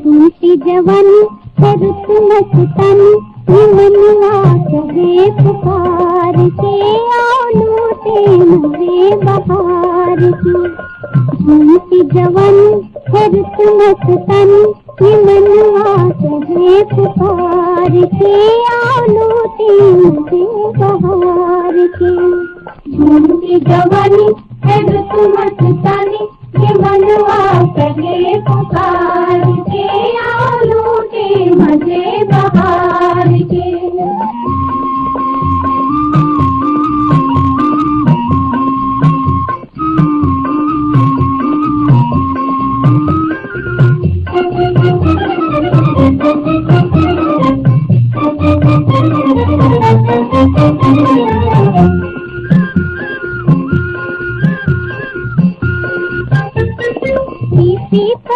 झूठी जवानी शरत मस्तानी ये मनवा कहे पुकार के आओ लूटे मोरे बहार की झूठी जवानी शरत मस्तानी ये मनवा कहे पुकार के आओ लूटे मोरे बहार की झूठी जवानी शरत मस्तानी ये मनवा कहे पुकार के आओ लूटे मज़े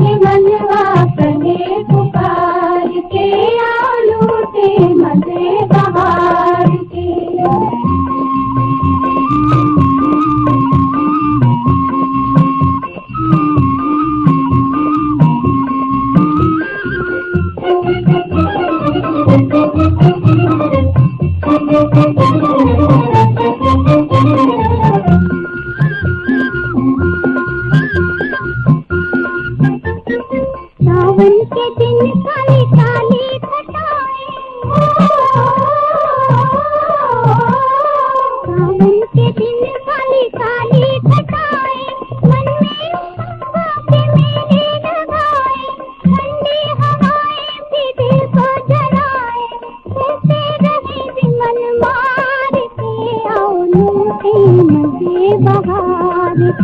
ये मनवा कहे